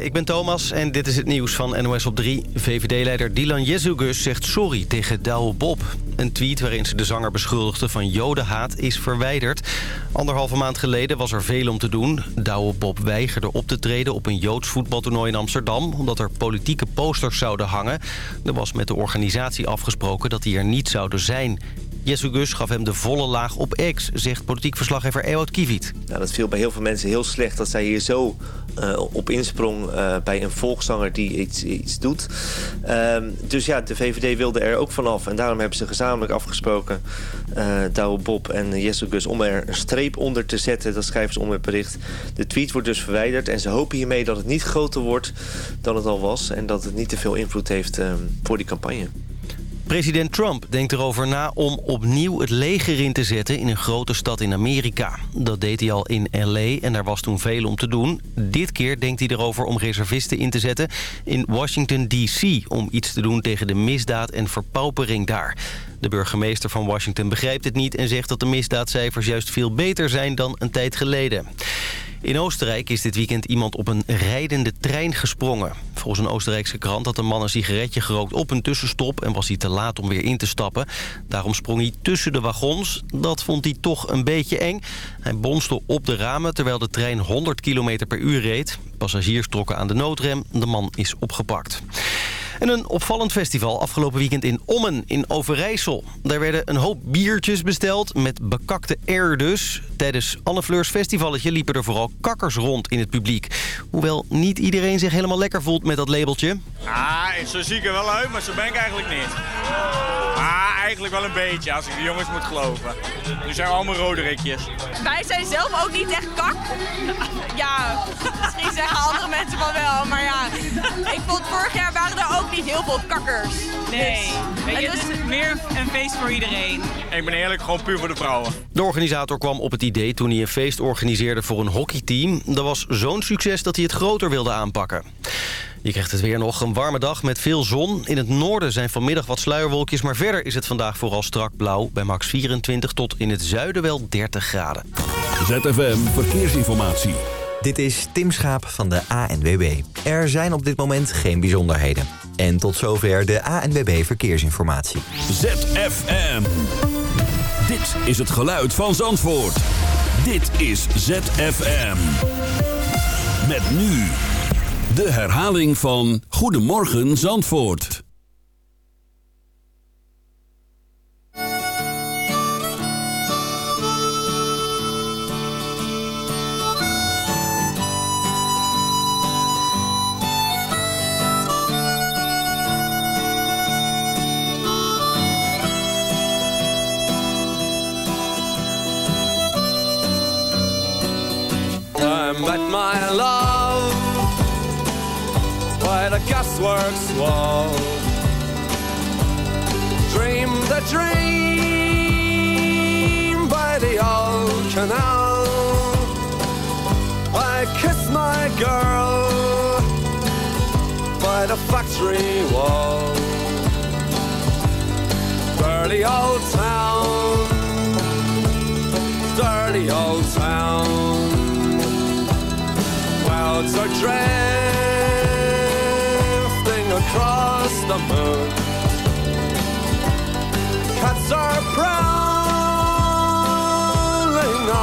Ik ben Thomas en dit is het nieuws van NOS op 3. VVD-leider Dylan Jezugus zegt sorry tegen Douwe Bob. Een tweet waarin ze de zanger beschuldigde van jodenhaat is verwijderd. Anderhalve maand geleden was er veel om te doen. Douwe Bob weigerde op te treden op een Joods voetbaltoernooi in Amsterdam... omdat er politieke posters zouden hangen. Er was met de organisatie afgesproken dat die er niet zouden zijn. Jezugus gaf hem de volle laag op X, zegt politiek verslaggever Ewout Kiviet. Nou, dat viel bij heel veel mensen heel slecht dat zij hier zo uh, op insprong uh, bij een volkszanger die iets, iets doet. Uh, dus ja, de VVD wilde er ook vanaf. En daarom hebben ze gezamenlijk afgesproken, uh, Douwe Bob en Jezugus... om er een streep onder te zetten. Dat schrijven ze. De tweet wordt dus verwijderd. En ze hopen hiermee dat het niet groter wordt dan het al was. En dat het niet te veel invloed heeft voor die campagne. President Trump denkt erover na om opnieuw het leger in te zetten in een grote stad in Amerika. Dat deed hij al in L.A. en daar was toen veel om te doen. Dit keer denkt hij erover om reservisten in te zetten in Washington D.C. om iets te doen tegen de misdaad en verpaupering daar. De burgemeester van Washington begrijpt het niet en zegt dat de misdaadcijfers juist veel beter zijn dan een tijd geleden. In Oostenrijk is dit weekend iemand op een rijdende trein gesprongen. Volgens een Oostenrijkse krant had een man een sigaretje gerookt op een tussenstop... en was hij te laat om weer in te stappen. Daarom sprong hij tussen de wagons. Dat vond hij toch een beetje eng. Hij bonste op de ramen terwijl de trein 100 km per uur reed. Passagiers trokken aan de noodrem. De man is opgepakt. En een opvallend festival afgelopen weekend in Ommen in Overijssel. Daar werden een hoop biertjes besteld met bekakte air dus. Tijdens Anne Fleurs festivalletje liepen er vooral kakkers rond in het publiek. Hoewel niet iedereen zich helemaal lekker voelt met dat labeltje. Ah, zo zie ik er wel uit, maar zo ben ik eigenlijk niet. Ah, eigenlijk wel een beetje, als ik de jongens moet geloven. Nu zijn we allemaal roderikjes. Wij zijn zelf ook niet echt kak. Ja, misschien zeggen andere mensen wel wel, maar ja. Ik vond vorig jaar waren er ook niet heel veel kakkers. Nee, dus, je, het is meer een feest voor iedereen. Ik ben eerlijk gewoon puur voor de vrouwen. De organisator kwam op het idee toen hij een feest organiseerde voor een hockeyteam. Dat was zo'n succes dat hij het groter wilde aanpakken. Je krijgt het weer nog een warme dag met veel zon. In het noorden zijn vanmiddag wat sluierwolkjes... maar verder is het vandaag vooral strak blauw... bij max 24 tot in het zuiden wel 30 graden. ZFM Verkeersinformatie. Dit is Tim Schaap van de ANWB. Er zijn op dit moment geen bijzonderheden. En tot zover de ANWB Verkeersinformatie. ZFM. Dit is het geluid van Zandvoort. Dit is ZFM. Met nu... De herhaling van Goedemorgen Zandvoort. My love by the gasworks wall. Dream the dream by the old canal. I kiss my girl by the factory wall. Dirty old town, dirty old town. Clouds are drifting moon. Cats are prowling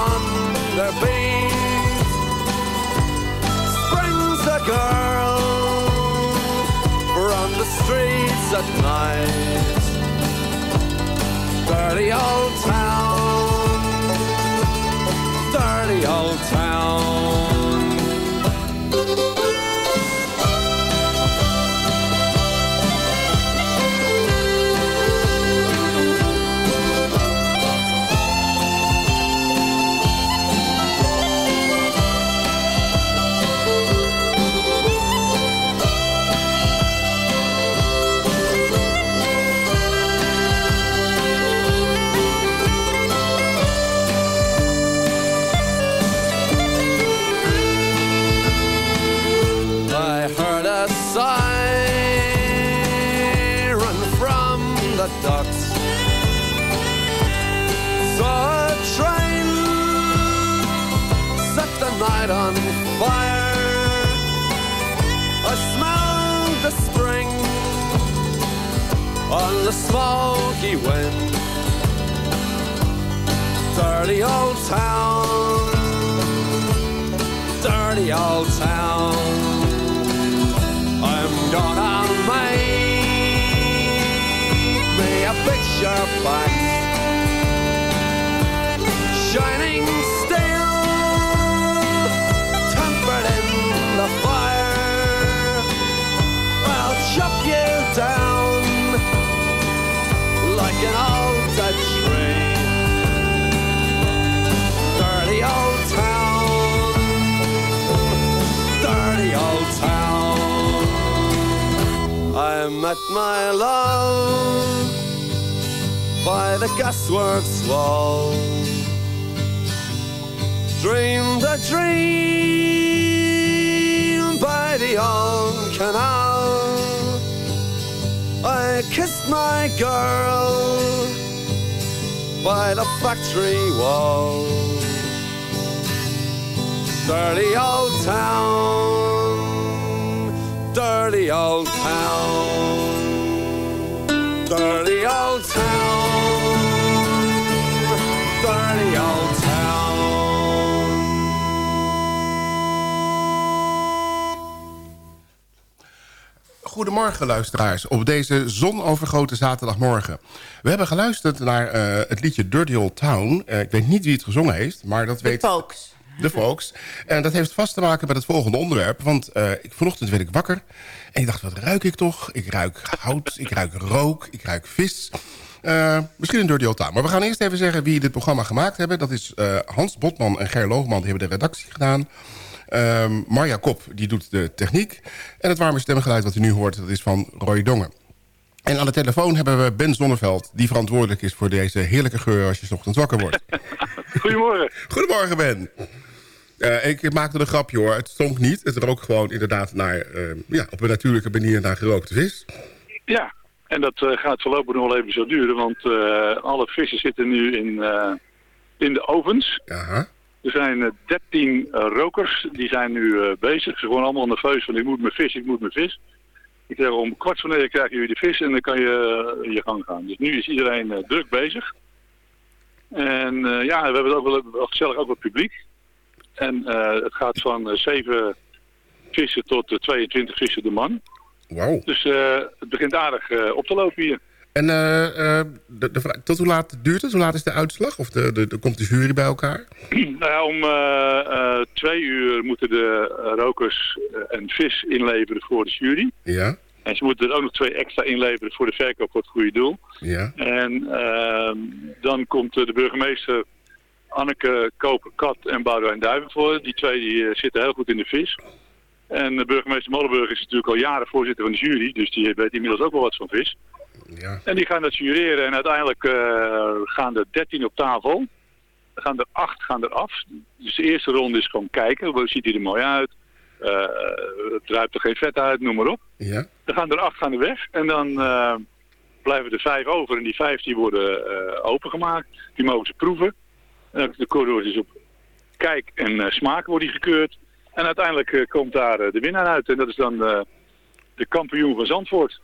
on their beat. Springs a girl from the streets at night. Dirty old town, dirty old town. The smoky wind. Dirty old town, dirty old town. I'm gonna make me a picture back, shining steel, an old dead tree. Dirty old town, dirty old town. I met my love by the gasworks wall. Dreamed a dream by the old canal. I kissed my girl by the factory wall. Dirty old town, dirty old town, dirty old town, dirty old Goedemorgen luisteraars, op deze zonovergoten zaterdagmorgen. We hebben geluisterd naar eh, het liedje Dirty Old Town. Eh, ik weet niet wie het gezongen heeft, maar dat weet... Folks. De Folks. En dat heeft vast te maken met het volgende onderwerp. Want eh, vanochtend werd ik wakker en ik dacht, wat ruik ik toch? Ik ruik hout, ik ruik rook, ik ruik vis. Misschien een Dirty Old Town. Maar we gaan eerst even zeggen wie dit programma gemaakt hebben. Dat is Hans Botman en Ger Loogman, die hebben de redactie gedaan. Ehm, Marja Kop, die doet de techniek. En het warme stemgeluid wat u nu hoort, dat is van Roy Dongen. En aan de telefoon hebben we Ben Zonneveld... die verantwoordelijk is voor deze heerlijke geur als je 's ochtends wakker wordt. Goedemorgen. Goedemorgen, Ben. Eh, ik maakte een grapje hoor. Het stonk niet. Het rook gewoon inderdaad naar, eh, ja, op een natuurlijke manier naar gerookte vis. Ja, en dat eh, gaat voorlopig nog wel even zo duren, want alle vissen zitten nu in, in de ovens. Aha. Er zijn eh, 13 rokers, die zijn nu eh, bezig. Ze gewoon allemaal nerveus van ik moet mijn vis, ik moet mijn vis. Ik zeg om kwart van negen krijgen jullie de vis en dan kan je eh, je gang gaan. Dus nu is iedereen eh, druk bezig. En eh, ja, we hebben ook wel, wel gezellig ook wat publiek. En eh, het gaat van eh, 7 vissen tot eh, 22 vissen de man. Wauw. Dus eh, het begint aardig eh, op te lopen hier. En eh, eh, de, de vraag- tot hoe laat duurt het? Hoe laat is de uitslag? Of de, de, de- komt de jury bij elkaar? nou ja, om eh, twee uur moeten de rokers een vis inleveren voor de jury. Ja, En ze moeten er ook nog twee extra inleveren voor de verkoop voor het goede doel. ja. En ehm, dan komt de burgemeester Anneke Koper-Kat en Boudewijn Duiven voor. Die twee die, zitten heel goed in de vis. En de burgemeester Molenburg is natuurlijk al jaren voorzitter van de jury. Dus die weet inmiddels ook wel wat van vis. Ja. En die gaan dat jureren en uiteindelijk eh, gaan er 13 op tafel. Er gaan er 8 gaan er af. Dus de eerste ronde is gewoon kijken. Hoe ziet hij er mooi uit? Eh het druipt er geen vet uit, noem maar op. ja. Dan gaan er 8 gaan er weg. En dan eh, blijven er 5 over. En die 5 die worden opengemaakt. Die mogen ze proeven. En de corridor is op kijk en eh, smaak wordt die gekeurd. En uiteindelijk komt daar de winnaar uit. En dat is dan de kampioen van Zandvoort.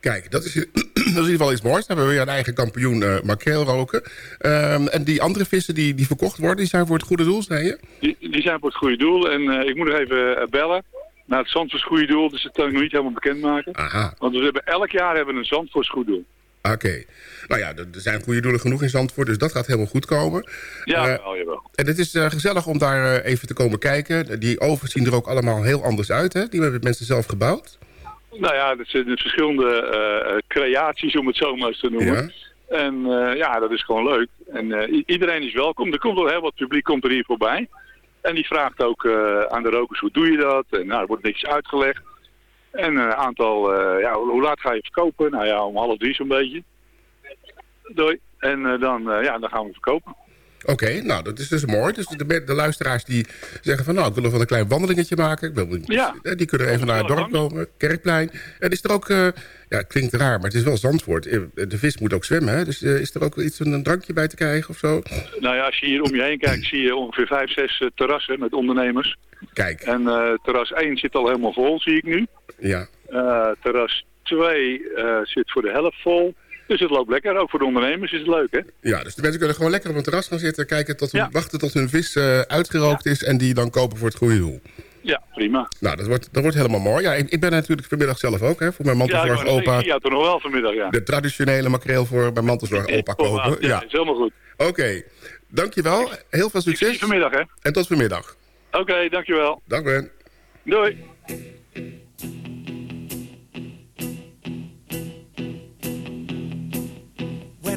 Kijk, dat is, is in ieder geval iets moois. Dan hebben we weer een eigen kampioen uh, makreel roken. Ehm, en die andere vissen die, die verkocht worden, die zijn voor het goede doel, zei je? Die, die zijn voor het goede doel. En eh, ik moet nog even eh, bellen naar het Zandvoorts goede doel. Dus dat kan ik nog niet helemaal bekendmaken. Aha, Want we hebben elk jaar hebben we een Zandvoorts goed doel. oké. Nou ja, er zijn goede doelen genoeg in Zandvoort, dus dat gaat helemaal goed komen. Ja, Eh, wel, jawel. En het is eh, gezellig om daar eh, even te komen kijken. Die ovens zien er ook allemaal heel anders uit, hè? Die hebben mensen zelf gebouwd. Nou ja, dat zijn verschillende eh, eh, creaties, om het zo maar eens te noemen. Ja. En eh, ja, dat is gewoon leuk. En iedereen is welkom. Er komt wel heel wat publiek komt er hier voorbij. En die vraagt ook aan de rokers, hoe doe je dat? En nou, er wordt niks uitgelegd. En een aantal, ja, hoe laat ga je verkopen? Nou ja, om half drie zo'n beetje. Doei. En dan, ja, dan gaan we verkopen. Oké, nou, dat is dus mooi. Dus de, de luisteraars die zeggen van... nou, ik wil nog wel een klein wandelingetje maken. Ik wil, Ja. eh, Die kunnen even naar het dorp komen. Kerkplein. En is er ook... eh, ja, het klinkt raar, maar het is wel Zandvoort. Eh, De vis moet ook zwemmen, hè? Dus is er ook iets een drankje bij te krijgen of zo? Nou ja, als je hier om je heen kijkt, zie je ongeveer vijf, zes eh, terrassen met ondernemers. Kijk, En terras 1 zit al helemaal vol, zie ik nu. ja. Terras 2 eh, zit voor de helft vol. Dus het loopt lekker. Ook voor de ondernemers is het leuk, hè? Ja, dus de mensen kunnen gewoon lekker op een terras gaan zitten... kijken tot hun, wachten tot hun vis uh, uitgerookt is... en die dan kopen voor het goede doel. Ja, prima. Nou, dat wordt, dat wordt helemaal mooi. Ja, ik, ik ben natuurlijk vanmiddag zelf ook, hè, voor mijn mantelzorg ja, opa. Ja, toch nog wel vanmiddag, ja. De traditionele makreel voor mijn mantelzorg opa kopen. Ja, ja, is helemaal goed. Oké, okay. dankjewel. Heel veel succes. vanmiddag, hè. En tot vanmiddag. Oké, okay, dankjewel. Dag Ben. Doei.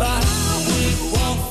But I would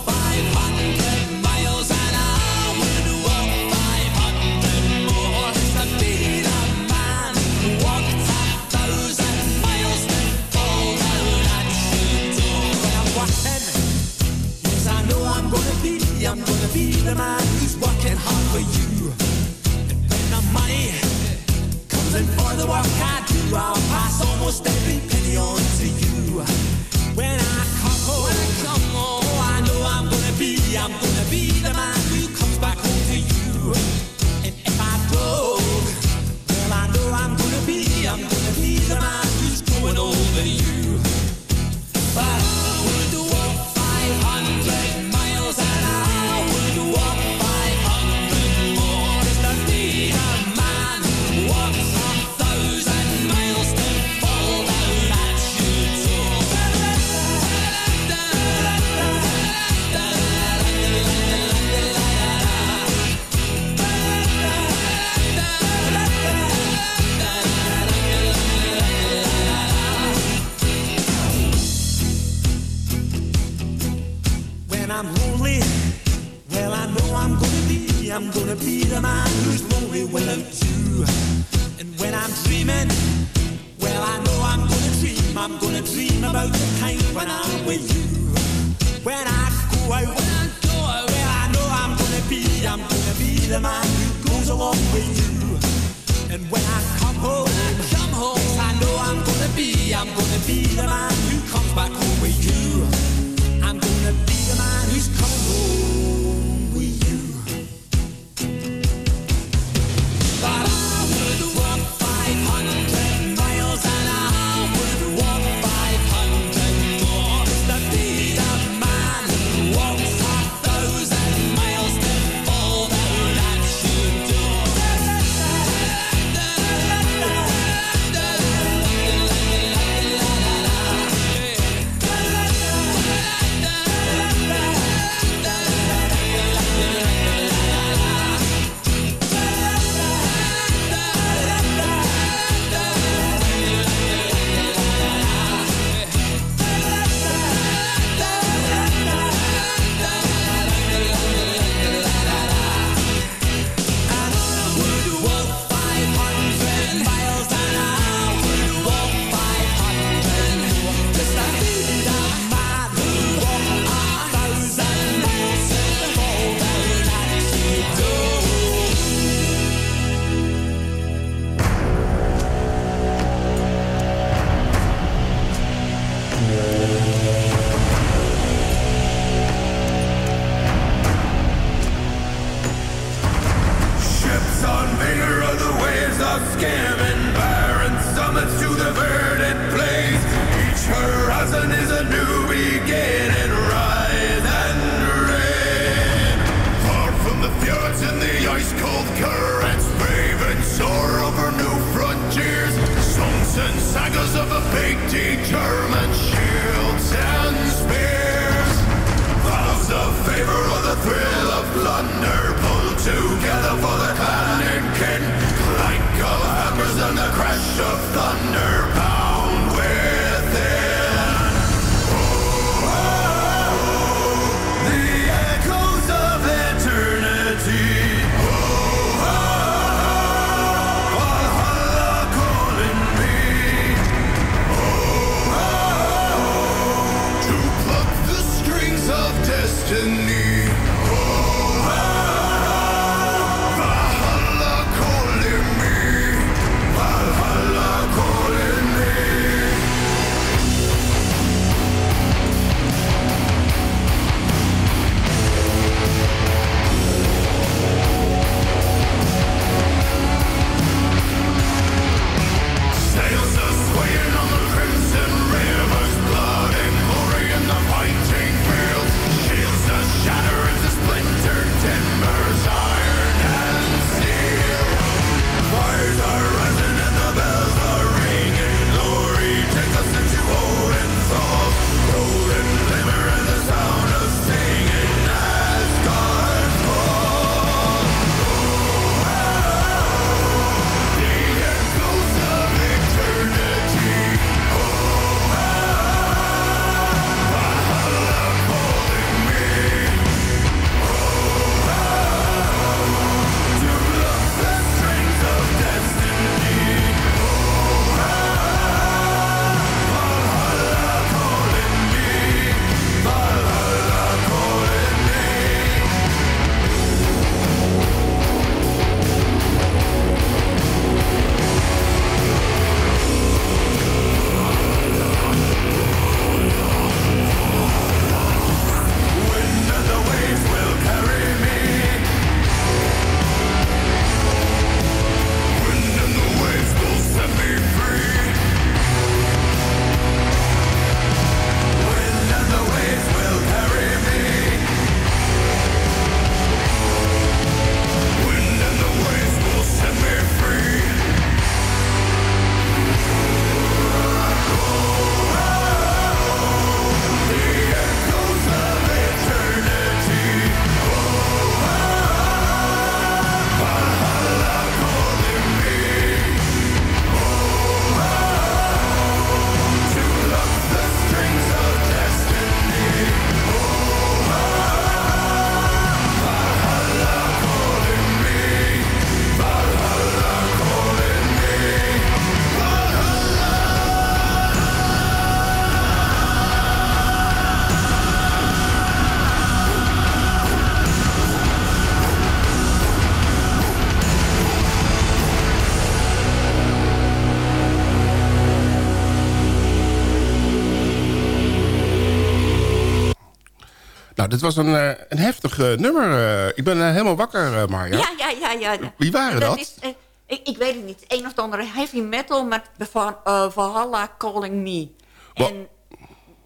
Nou, dit was een, eh, een heftig eh, nummer. eh. ik ben helemaal wakker, Marja. Ja, ja, ja. ja. Wie waren dat? Is, eh, ik, ik weet het niet. Een of andere heavy metal met van Valhalla Calling Me. En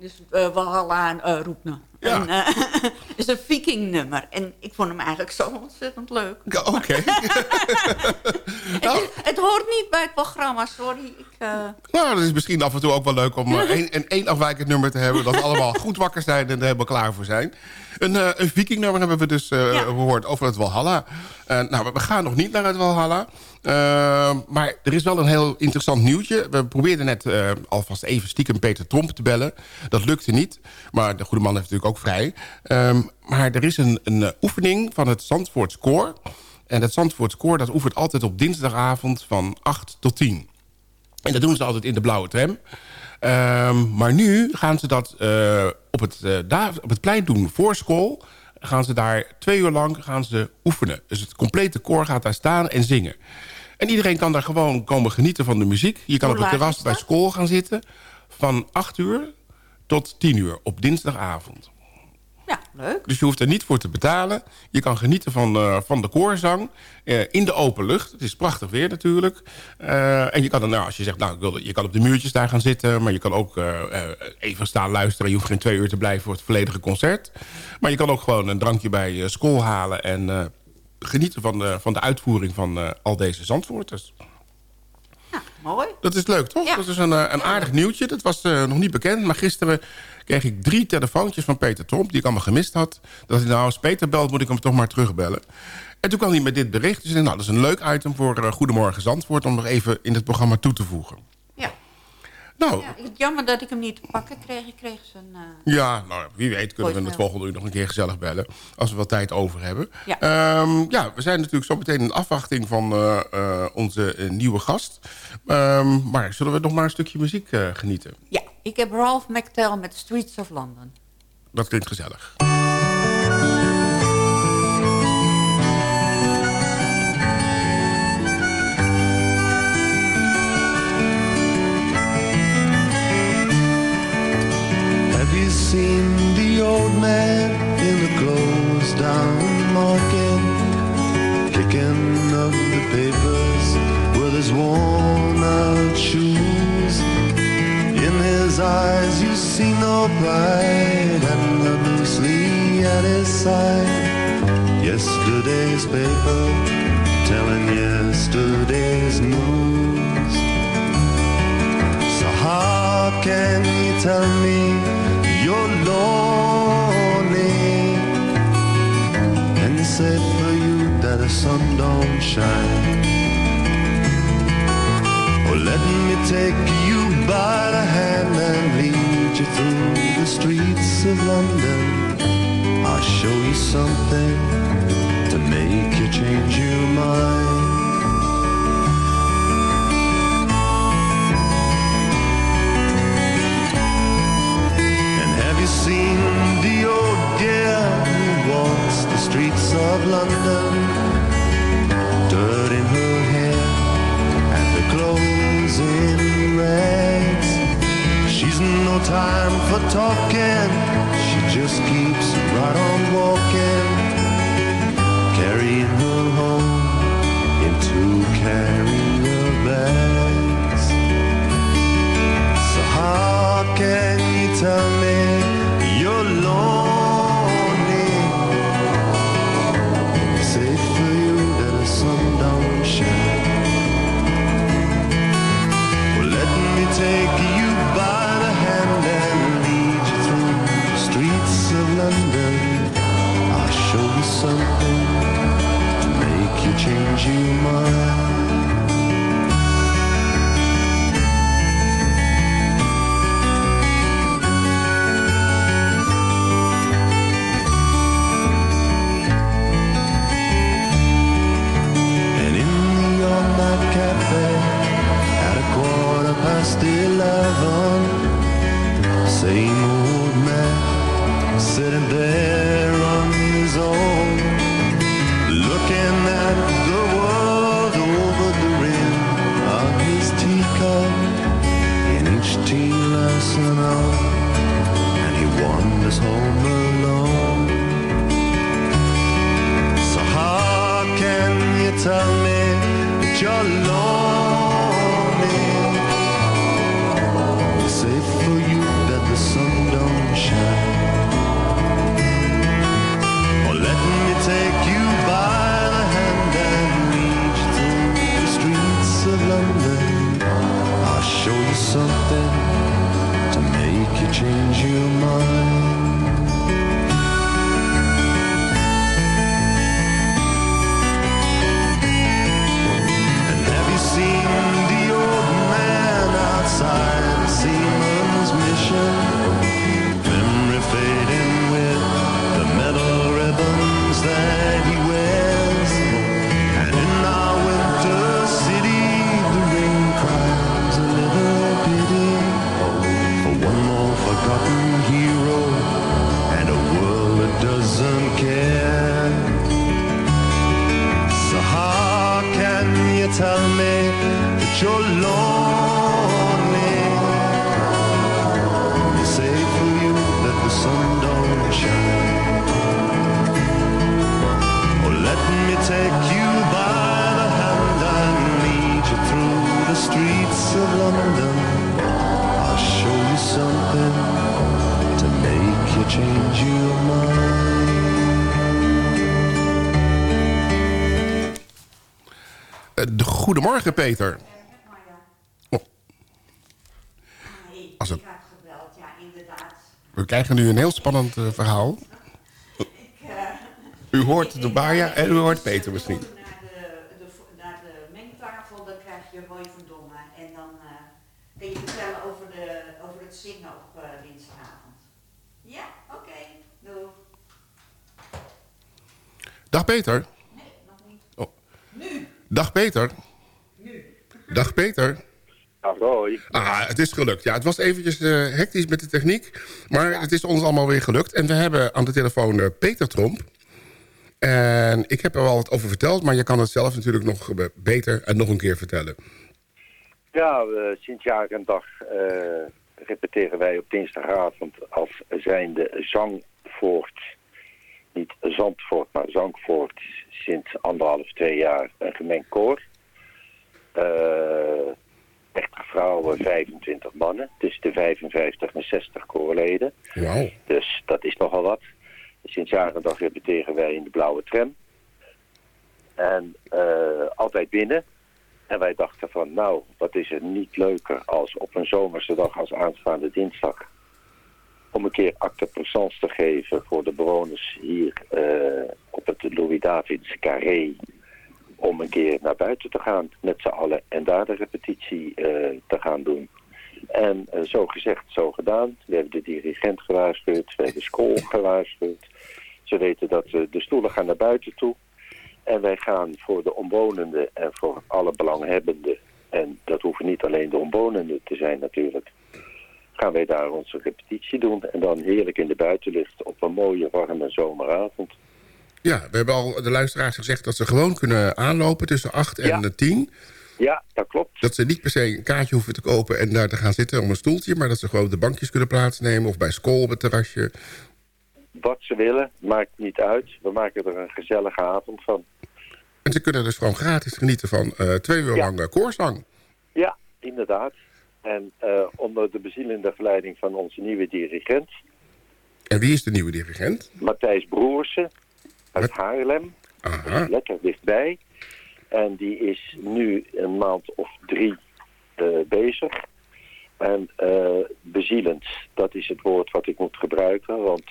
dus uh, uh, roept me. Ja. En, uh, het is een viking nummer. En ik vond hem eigenlijk zo ontzettend leuk. Oké. Okay. nou. het, het, hoort niet bij het programma, sorry. Ik, uh... Nou, het is misschien af en toe ook wel leuk om een, een één afwijkend nummer te hebben. Dat we allemaal goed wakker zijn en er helemaal klaar voor zijn. Een, uh, een viking nummer hebben we dus ja. gehoord over het Walhalla. nou, we gaan nog niet naar het Walhalla. Maar er is wel een heel interessant nieuwtje. We probeerden net alvast even stiekem Peter Tromp te bellen. Dat lukte niet. Maar de goede man heeft natuurlijk ook vrij. Um, maar er is een, een oefening van het Zandvoorts Koor. En het Zandvoorts Koor dat oefent altijd op dinsdagavond van 8 tot 10. En dat doen ze altijd in de blauwe tram. Um, maar nu gaan ze dat uh, op, het, op het plein doen voor school. Gaan ze daar twee uur lang gaan ze oefenen. Dus het complete koor gaat daar staan en zingen. En iedereen kan daar gewoon komen genieten van de muziek. Je kan Hoe op het terras bij school gaan zitten. Van 8 uur tot 10 uur op dinsdagavond. Ja, leuk. Dus je hoeft er niet voor te betalen. Je kan genieten van, uh, van de koorzang uh, in de open lucht. Het is prachtig weer natuurlijk. Uh, en je kan dan, nou, als je zegt, nou, je kan op de muurtjes daar gaan zitten... maar je kan ook even staan luisteren. Je hoeft geen twee uur te blijven voor het volledige concert. Maar je kan ook gewoon een drankje bij school halen... en genieten van de, van de uitvoering van al deze zandvoorters. Mooi. Dat is leuk, toch? Ja. Dat is een, een aardig nieuwtje. Dat was nog niet bekend, maar gisteren kreeg ik drie telefoontjes van Peter Tromp... die ik allemaal gemist had. Dat hij nou, als Peter belt, moet ik hem toch maar terugbellen. En toen kwam hij met dit bericht. Dus ik dacht, nou, dat is een leuk item voor uh, Goedemorgen Zandvoort... om nog even in het programma toe te voegen. Nou, ja, jammer dat ik hem niet te pakken kreeg. Ik kreeg zijn... Uh... Ja, nou, wie weet kunnen we in het volgende uur nog een keer gezellig bellen. Als we wat tijd over hebben. Ja, um, ja we zijn natuurlijk zo meteen in afwachting van uh, uh, onze nieuwe gast. Um, maar zullen we nog maar een stukje muziek genieten? Ja, ik heb Ralph McTell met Streets of London. Dat klinkt gezellig. Seen the old man in the closed down market Kicking up the papers with his worn out shoes. In his eyes you see no pride And the loosely at his side. Yesterday's paper telling yesterday's news. So how can you tell me you're lonely And say for you that the sun don't shine. Well let me take you by the hand And lead you through the streets of London. I'll show you something to make you change your mind of London. Dirt in her hair and her clothes in rags. She's no time for talking. She just keeps right on walking. Carrying her home in two carrier bags. So how can you tell me take you by the hand and lead you through the streets of London. I'll show you something to make you change your mind. still love on. Same old man sitting there on his own. Looking at the world over the rim of his teacup. In each tea lesson on. And he wanders home alone. So how can you tell me that you're lonely change your mind. De goedemorgen, Peter. Oh. Als het... We krijgen nu een heel spannend eh, verhaal. U hoort de Baja en u hoort Peter misschien. Naar de, de, naar de mengtafel, dan krijg je Roy van Dongen. En dan eh, kun je vertellen over, de, over het zingen op eh, dinsdagavond. Ja, oké. Doei. Dag Peter. Oh. Dag Peter. Dag Peter. Dag Roy. Ah, het is gelukt. Ja, het was eventjes eh, hectisch met de techniek. Maar het is ons allemaal weer gelukt. En we hebben aan de telefoon eh, Peter Tromp. En ik heb er al wat over verteld. Maar je kan het zelf natuurlijk nog eh, beter en nog een keer vertellen. Ja, we, sinds jaar en dag eh, repeteren wij op dinsdagavond als zijnde Zangvoort. Niet Zandvoort, maar Zangvoort. Sinds anderhalf, twee jaar een gemengd koor. 30 vrouwen, 25 mannen. Dus de 55 en 60 koorleden. Dus dat is nogal wat. Sinds jaar en dag repeteren wij in de blauwe tram. En eh, altijd binnen. En wij dachten van, nou, wat is er niet leuker als op een zomerse dag als aanstaande dinsdag. Om een keer acte présence te geven voor de bewoners hier eh, op het Louis-Davids Carré. Om een keer naar buiten te gaan met z'n allen en daar de repetitie eh, te gaan doen. En eh, zo gezegd, zo gedaan. We hebben de dirigent gewaarschuwd, we hebben de school gewaarschuwd. Ze weten dat de stoelen gaan naar buiten toe. En wij gaan voor de omwonenden en voor alle belanghebbenden... en dat hoeven niet alleen de omwonenden te zijn natuurlijk... gaan wij daar onze repetitie doen. En dan heerlijk in de buitenlucht op een mooie warme zomeravond. Ja, we hebben al de luisteraars gezegd dat ze gewoon kunnen aanlopen tussen 8 en Ja. 10. Ja, dat klopt. Dat ze niet per se een kaartje hoeven te kopen en daar te gaan zitten om een stoeltje. Maar dat ze gewoon de bankjes kunnen plaatsnemen of bij school op het terrasje. Wat ze willen, maakt niet uit. We maken er een gezellige avond van. En ze kunnen dus gewoon gratis genieten van eh, twee uur lang eh, koorzang. Ja, inderdaad. En eh, onder de bezielende verleiding van onze nieuwe dirigent, En wie is de nieuwe dirigent? Matthijs Broersen uit Haarlem. Aha. Lekker dichtbij. En die is nu een maand of drie eh, bezig. En eh, bezielend, dat is het woord wat ik moet gebruiken. Want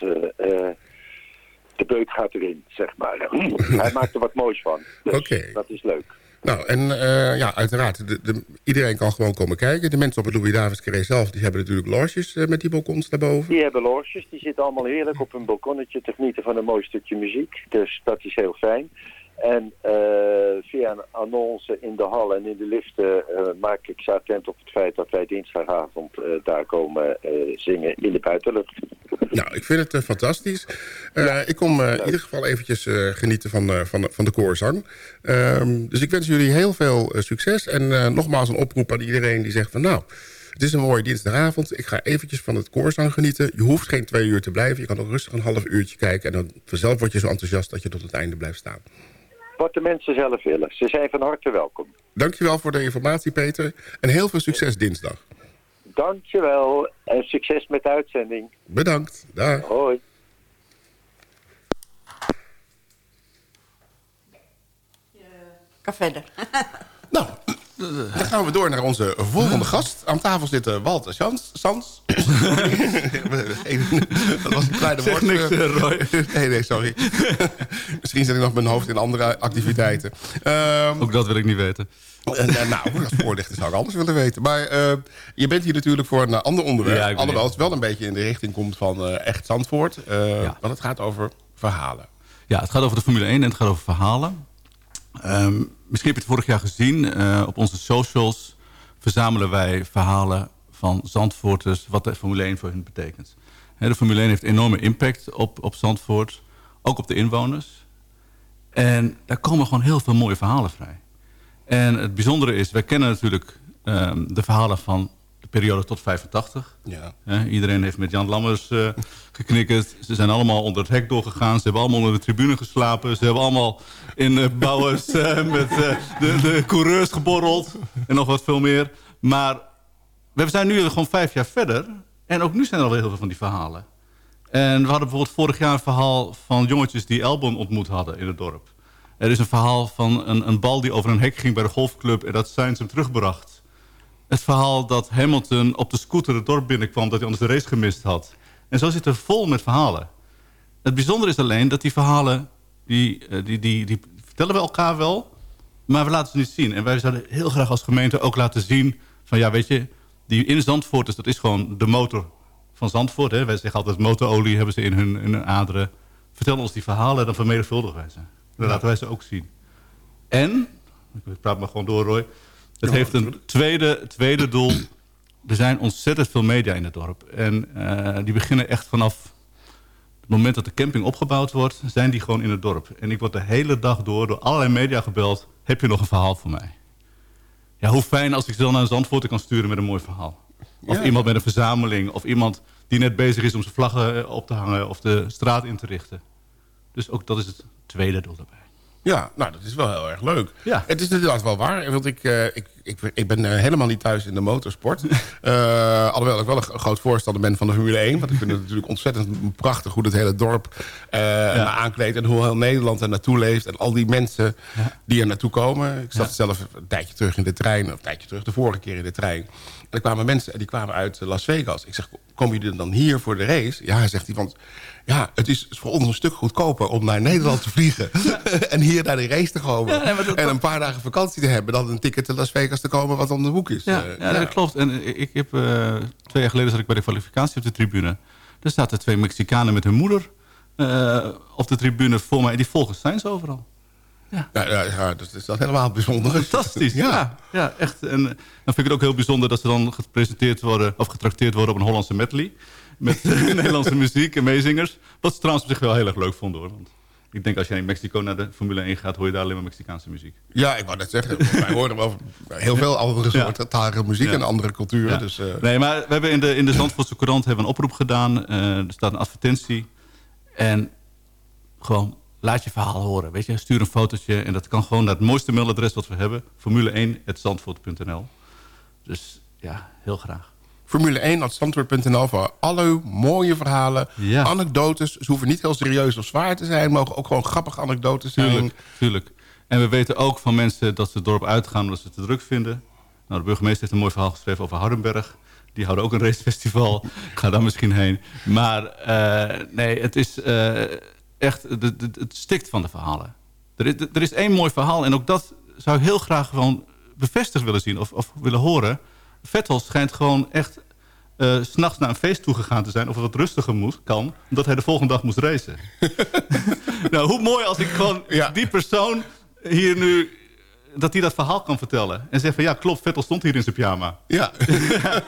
de beuk gaat erin, zeg maar. Hij maakt er wat moois van. Dus Oké. dat is leuk. Nou, en eh, ja, uiteraard, de, de- iedereen kan gewoon komen kijken. De mensen op het Louis Davids Carré zelf, die hebben natuurlijk loges eh, met die balkons daarboven. Die hebben loges, die zitten allemaal heerlijk op een balkonnetje te genieten van een mooi stukje muziek. Dus dat is heel fijn. En eh, via een annonce in de hal en in de liften eh, maak ik ze attent op het feit dat wij dinsdagavond eh, daar komen zingen in de buitenlucht. Nou, ik vind het fantastisch. Ik kom in ieder geval eventjes genieten van, van, de- van de koorzang. Ehm, dus ik wens jullie heel veel succes. En nogmaals een oproep aan iedereen die zegt van... nou, het is een mooie dinsdagavond. Ik ga eventjes van het koorzang genieten. Je hoeft geen twee uur te blijven. Je kan ook rustig een half uurtje kijken. En dan vanzelf word je zo enthousiast dat je tot het einde blijft staan. Wat de mensen zelf willen. Ze zijn van harte welkom. Dankjewel voor de informatie, Peter. En heel veel succes dinsdag. Dankjewel en succes met de uitzending. Bedankt. Dag. Hoi. Ga verder. Dan gaan we door naar onze volgende gast. Aan tafel zitten Walter Sans. Sans. dat was een kleine woord. niks, eh, Roy. nee, nee, sorry. Misschien zet ik nog mijn hoofd in andere activiteiten. Ehm, Ook dat wil ik niet weten. en, eh, nou, dat voorlichten zou ik anders willen weten. Maar eh, je bent hier natuurlijk voor een ander onderwerp. Ja, alhoewel het wel een beetje in de richting komt van eh, echt Zandvoort. Eh, Want het gaat over verhalen. Ja, het gaat over de Formule 1 en het gaat over verhalen. Ehm, misschien heb je het vorig jaar gezien. eh, op onze socials verzamelen wij verhalen van Zandvoorters... wat de Formule 1 voor hen betekent. Hè, de Formule 1 heeft enorme impact op, op Zandvoort. Ook op de inwoners. En daar komen gewoon heel veel mooie verhalen vrij. En het bijzondere is, wij kennen natuurlijk ehm, de verhalen van periode tot 85. Ja. Iedereen heeft met Jan Lammers eh geknikkerd. Ze zijn allemaal onder het hek doorgegaan. Ze hebben allemaal onder de tribune geslapen. Ze hebben allemaal in uh, bouwers eh, met eh, de, de coureurs geborreld. En nog wat veel meer. Maar we zijn nu gewoon vijf jaar verder. En ook nu zijn er al heel veel van die verhalen. En we hadden bijvoorbeeld vorig jaar een verhaal van jongetjes die Elbon ontmoet hadden in het dorp. Er is een verhaal van een, een bal die over een hek ging bij de golfclub... en dat Sainz hem terugbracht. Het verhaal dat Hamilton op de scooter het dorp binnenkwam... dat hij anders de race gemist had. En zo zit er vol met verhalen. Het bijzondere is alleen dat die verhalen... die, eh, die, die, die vertellen we elkaar wel... maar we laten ze niet zien. En wij zouden heel graag als gemeente ook laten zien... van ja, weet je, die in Zandvoort... is dat is gewoon de motor van Zandvoort. Hè? Wij zeggen altijd motorolie hebben ze in hun, in hun aderen. Vertel ons die verhalen, dan vermenigvuldigen wij ze. Dan laten wij ze ook zien. En, ik praat maar gewoon door Roy... het Ja, heeft een tweede, tweede doel. Er zijn ontzettend veel media in het dorp. En eh, die beginnen echt vanaf het moment dat de camping opgebouwd wordt... zijn die gewoon in het dorp. En ik word de hele dag door door allerlei media gebeld... heb je nog een verhaal voor mij? Ja, hoe fijn als ik ze dan naar Zandvoort kan sturen met een mooi verhaal. Of Ja. iemand met een verzameling. Of iemand die net bezig is om zijn vlaggen eh, op te hangen... of de straat in te richten. Dus ook dat is het tweede doel daarbij. Ja, nou, dat is wel heel erg leuk. Ja. Het is inderdaad wel waar. Want ik, eh, ik, ik, ik ben eh, helemaal niet thuis in de motorsport. Eh, alhoewel ik wel een groot voorstander ben van de Formule 1. Want ik vind het natuurlijk ontzettend prachtig hoe het hele dorp eh aankleedt. En hoe heel Nederland er naartoe leeft. En al die mensen die er naartoe komen. Ik zat zelf een tijdje terug in de trein. Of een tijdje terug, de vorige keer in de trein. En er kwamen mensen en die kwamen uit Las Vegas. Ik zeg, komen jullie dan hier voor de race? Ja, zegt hij, want ja, het is voor ons een stuk goedkoper om naar Nederland te vliegen. en hier naar de race te komen. Ja, nee, maar dat- en een paar dagen vakantie te hebben... dan een ticket naar Las Vegas te komen wat om de hoek is. Ja, Eh, ja, dat klopt. En ik, heb, eh, twee jaar geleden zat ik bij de kwalificatie op de tribune. Er zaten twee Mexicanen met hun moeder eh, op de tribune voor mij. En die volgen Sainz overal. Ja, ja, ja, dat is dat helemaal bijzonder. Fantastisch, ja. ja. echt. En dan vind ik het ook heel bijzonder dat ze dan gepresenteerd worden... of getrakteerd worden op een Hollandse medley. Met Nederlandse muziek en meezingers. Wat ze trouwens op zich wel heel erg leuk vonden, hoor. Want ik denk als je in Mexico naar de Formule 1 gaat... hoor je daar alleen maar Mexicaanse muziek. Ja, ik wou net zeggen. Wij horen wel heel veel andere soorten talen muziek en andere culturen. Dus, eh, Nee, maar we hebben in de, in de Zandvoortse Courant hebben een oproep gedaan. Eh, er staat een advertentie. En gewoon laat je verhaal horen. Weet je? Stuur een fotootje. En dat kan gewoon naar het mooiste mailadres wat we hebben. Formule1.zandvoort.nl Dus ja, heel graag. Formule 1 Zandvoort.nl voor alle mooie verhalen, Ja. anekdotes. Ze hoeven niet heel serieus of zwaar te zijn. mogen ook gewoon grappige anekdotes zijn. Tuurlijk, tuurlijk. En we weten ook van mensen dat ze het dorp uitgaan omdat ze het te druk vinden. Nou, de burgemeester heeft een mooi verhaal geschreven over Hardenberg. Die houden ook een racefestival. Ik ga daar misschien heen. Maar eh, nee, het is eh, echt, het, het, het stikt van de verhalen. Er is, er is één mooi verhaal en ook dat zou ik heel graag gewoon bevestigd willen zien of, of willen horen. Vettel schijnt gewoon echt s s'nachts naar een feest toegegaan te zijn... of het wat rustiger moest, kan, omdat hij de volgende dag moest racen. nou, hoe mooi als ik gewoon die persoon hier nu... dat hij dat verhaal kan vertellen. En zegt van, ja, klopt, Vettel stond hier in zijn pyjama. Ja,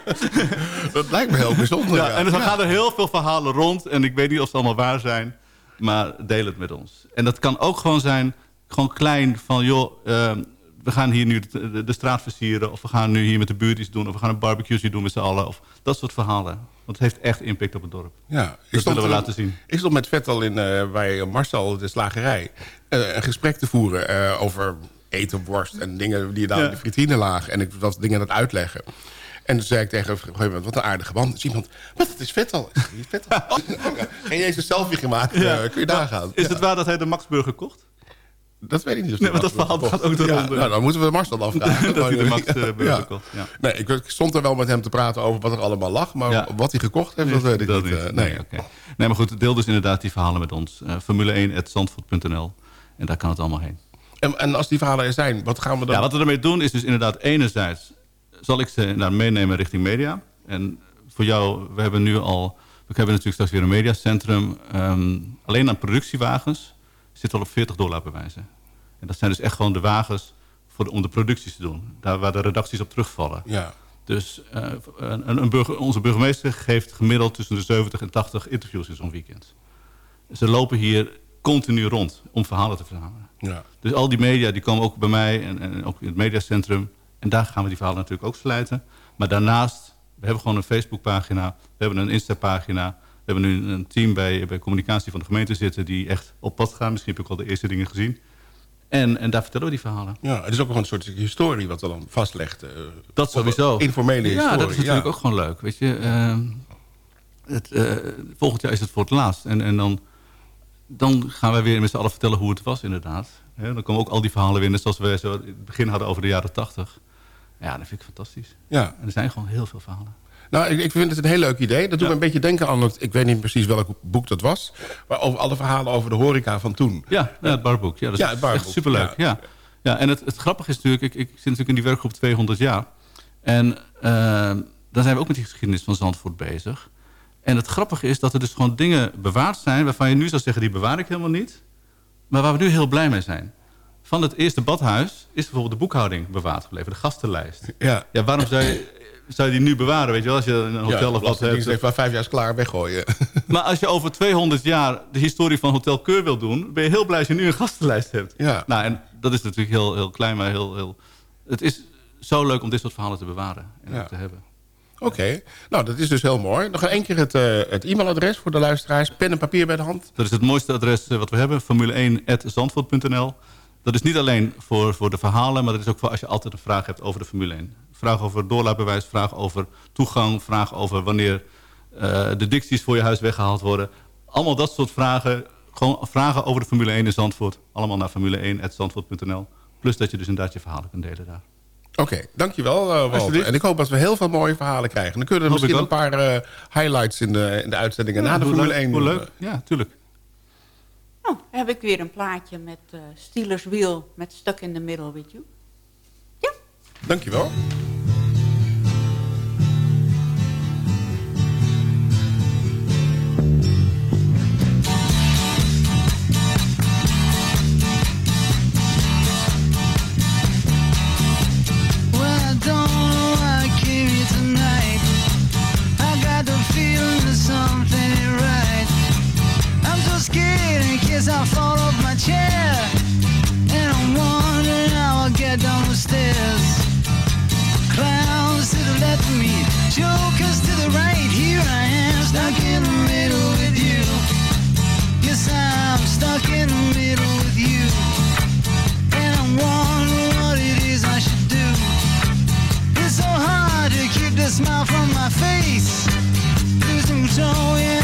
dat lijkt me heel bijzonder. Ja, ja. en dus dan gaan er heel veel verhalen rond. En ik weet niet of ze allemaal waar zijn. Maar deel het met ons. En dat kan ook gewoon zijn, gewoon klein, van joh... ehm, we gaan hier nu de, de, straat versieren... of we gaan nu hier met de buurt iets doen... of we gaan een barbecue doen met z'n allen. Of dat soort verhalen. Want het heeft echt impact op het dorp. Ja, dat willen we laten zien. Ik stond met Vettel in, eh, bij Marcel, de slagerij... eh, een gesprek te voeren eh, over eten, worst en dingen die daar Ja. in de vitrine lagen. En ik was dingen aan het uitleggen. En toen zei ik tegen moment, wat een aardige band. Dus iemand, wat, het is Vettel. Ik zeg, "Wie is Vettel? Oh, ja. Geen eens een selfie gemaakt, Ja. kun je daar gaan. Is het waar dat hij de Maxburger kocht? Dat weet ik niet. of Nee, dat verhaal gaat ook de Ja, ronde. nou, dan moeten we Marcel afvragen. Dat hij de Max, eh, Ja. Nee, ik, stond er wel met hem te praten over wat er allemaal lag. Maar wat hij gekocht heeft, dat weet ik niet. eh, nee, nee, maar goed, deel dus inderdaad die verhalen met ons. Eh, Formule1.zandvoort.nl En daar kan het allemaal heen. En, en als die verhalen er zijn, wat gaan we dan... Ja, wat we ermee doen is dus inderdaad enerzijds... zal ik ze naar meenemen richting media. En voor jou, we hebben nu al... we hebben natuurlijk straks weer een mediacentrum. Ehm, alleen aan productiewagens zit al op 40 doorlaatbewijzen. En dat zijn dus echt gewoon de wagens voor de, om de producties te doen. Daar waar de redacties op terugvallen. Ja. Dus eh, een, een burger, onze burgemeester geeft gemiddeld tussen de 70 en 80 interviews in zo'n weekend. Ze lopen hier continu rond om verhalen te verzamelen. Ja. Dus al die media die komen ook bij mij en, en ook in het mediacentrum. En daar gaan we die verhalen natuurlijk ook sluiten. Maar daarnaast, we hebben gewoon een Facebookpagina. We hebben een Insta-pagina. We hebben nu een team bij, bij communicatie van de gemeente zitten... die echt op pad gaan. Misschien heb ik al de eerste dingen gezien. En, en daar vertellen we die verhalen. Ja, het is ook gewoon een soort historie wat we dan vastlegt. eh, Dat sowieso. Informele historie. Ja, dat is natuurlijk ook gewoon leuk. Weet je, Ehm, het, eh, volgend jaar is het voor het laatst. En, en dan, dan gaan wij weer met z'n allen vertellen hoe het was inderdaad. Dan komen ook al die verhalen weer, net zoals we zo in het begin hadden over de jaren tachtig. Ja, dat vind ik fantastisch. Ja. En er zijn gewoon heel veel verhalen. Nou, ik, ik vind het een heel leuk idee. Dat doet me een beetje denken aan, het, ik weet niet precies welk boek dat was... maar over alle verhalen over de horeca van toen. Ja, ja het barboek. Ja, dat is Ja, het barboek, echt superleuk. ja. Ja. Ja. en het, het grappige is natuurlijk, ik, ik zit natuurlijk in die werkgroep 200 jaar. En eh, daar zijn we ook met die geschiedenis van Zandvoort bezig. En het grappige is dat er dus gewoon dingen bewaard zijn... waarvan je nu zou zeggen, die bewaar ik helemaal niet. Maar waar we nu heel blij mee zijn. Van het eerste badhuis is bijvoorbeeld de boekhouding bewaard gebleven. De gastenlijst. Ja. Ja, waarom zou je, zou je die nu bewaren? Weet je wel, als je een hotel ja, of wat hebt. heeft maar vijf jaar is klaar, weggooien. Maar als je over 200 jaar de historie van Hotel Keur wil doen... ben je heel blij als je nu een gastenlijst hebt. Ja. Nou, en dat is natuurlijk heel, heel klein, maar heel, heel... Het is zo leuk om dit soort verhalen te bewaren en Ja. te hebben. Oké, nou dat is dus heel mooi. Nog één keer het, eh, het e-mailadres voor de luisteraars. Pen en papier bij de hand. Dat is het mooiste adres eh, wat we hebben, formule1.zandvoort.nl. Dat is niet alleen voor, voor de verhalen, maar dat is ook voor als je altijd een vraag hebt over de Formule 1. Vraag over doorlaatbewijs, vraag over toegang, vraag over wanneer eh, de dicties voor je huis weggehaald worden. Allemaal dat soort vragen, gewoon vragen over de Formule 1 in Zandvoort. Allemaal naar formule1.zandvoort.nl. Plus dat je dus inderdaad je verhalen kunt delen daar. Oké, dankjewel Walter. Alsjeblieft. En ik hoop dat we heel veel mooie verhalen krijgen. Dan kunnen we Hoop ik misschien een paar eh, highlights in de, in de uitzendingen na de Formule leuk, 1 hoe doen. leuk. Ja, tuurlijk. Nou, heb ik weer een plaatje met eh Steelers Wheel met Stuck in the Middle with You. Dankjewel. The smile from my face. Losing control, yeah,